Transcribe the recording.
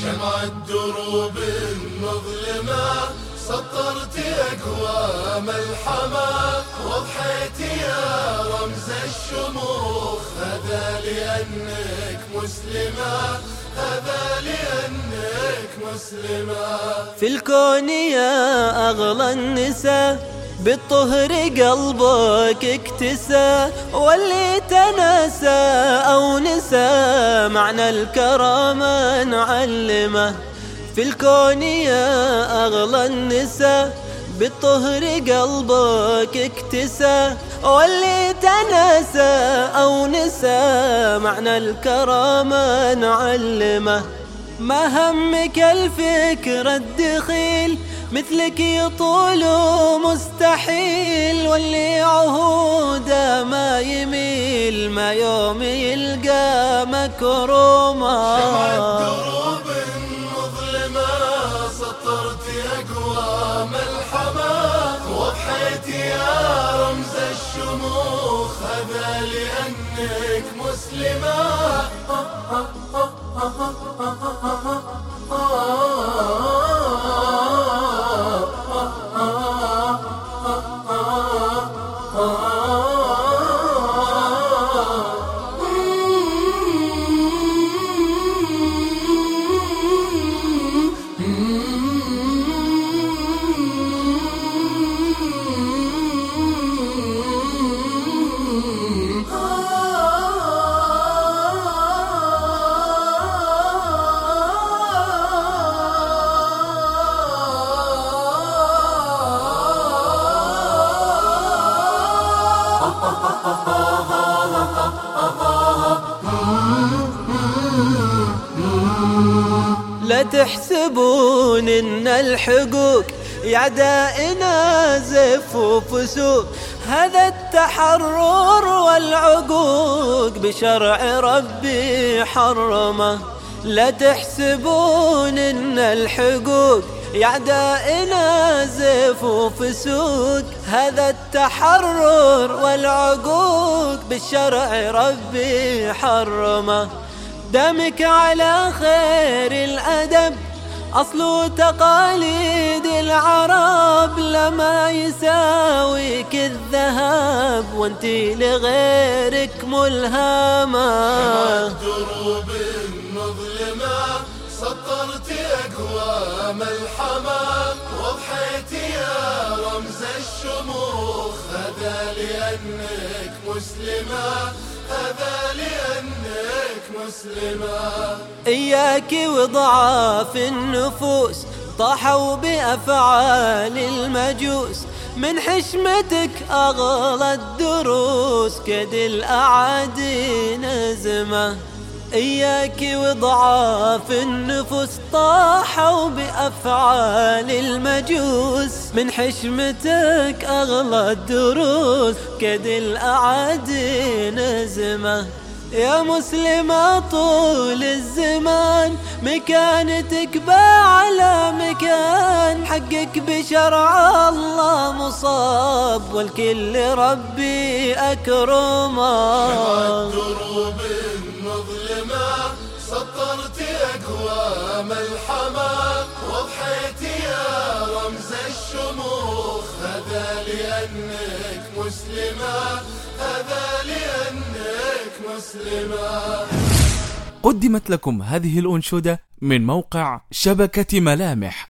شمع الدروب المظلمة سطرت أقوام الحما. وضحيت يا رمز الشموخ هذا لأنك مسلمة. هذا لأنك مسلمة. في الكون يا أغلى النساء بالطهر قلبك اكتسى واللي تناسى أو نسى معنى الكرامة نعلمه. في الكون يا أغلى النساء بالطهر قلبك اكتسى واللي تناسى أو نسى معنى الكرامة نعلمه. ما همك الفكر الدخيل مثلك يطول مستحيل واللي عهوده ما يميل ما يوم يلقى مكرومه شمع الدروب المظلمة سطرت أقوام الحما وضحيت يا رمز الشموخ هذا لأنك مسلمة. لا تحسبون إن الحقوق يعدائنا زف وفسوق. هذا التحرر والعقوق بشرع ربي حرمه. لا تحسبون إن الحقوق يعدائنا زف وفسوق. هذا التحرر والعقوق بالشرع ربي حرمه. دمك على خير الأدب. أصل تقاليد العرب لما يساويك الذهب وانتي لغيرك ملهمة. الدروب المظلمة سطرت أقوام الحما وضحيت يا رمز الشموخ هذا لأنك مسلمة هذا لأنك مسلمة. إياك وضعاف النفوس طاحوا بأفعال المجوس. من حشمتك أغلى الدروس كد الأعادي نزمه إياك وضعاف النفوس طاحوا بأفعال المجوس. من حشمتك أغلى الدروس كد الأعادي نزمه يا مسلمة طول الزمان مكانتك بأعلى مكان. حقك بشرع الله مصاب والكل ربي أكرمه. الدروب المظلمة سطرت أقوام الحما وضحيت يا رمز الشموخ هذا لأنك مسلمة. مسلمة قدمت لكم هذه الأنشودة من موقع شبكة ملامح.